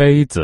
杯子。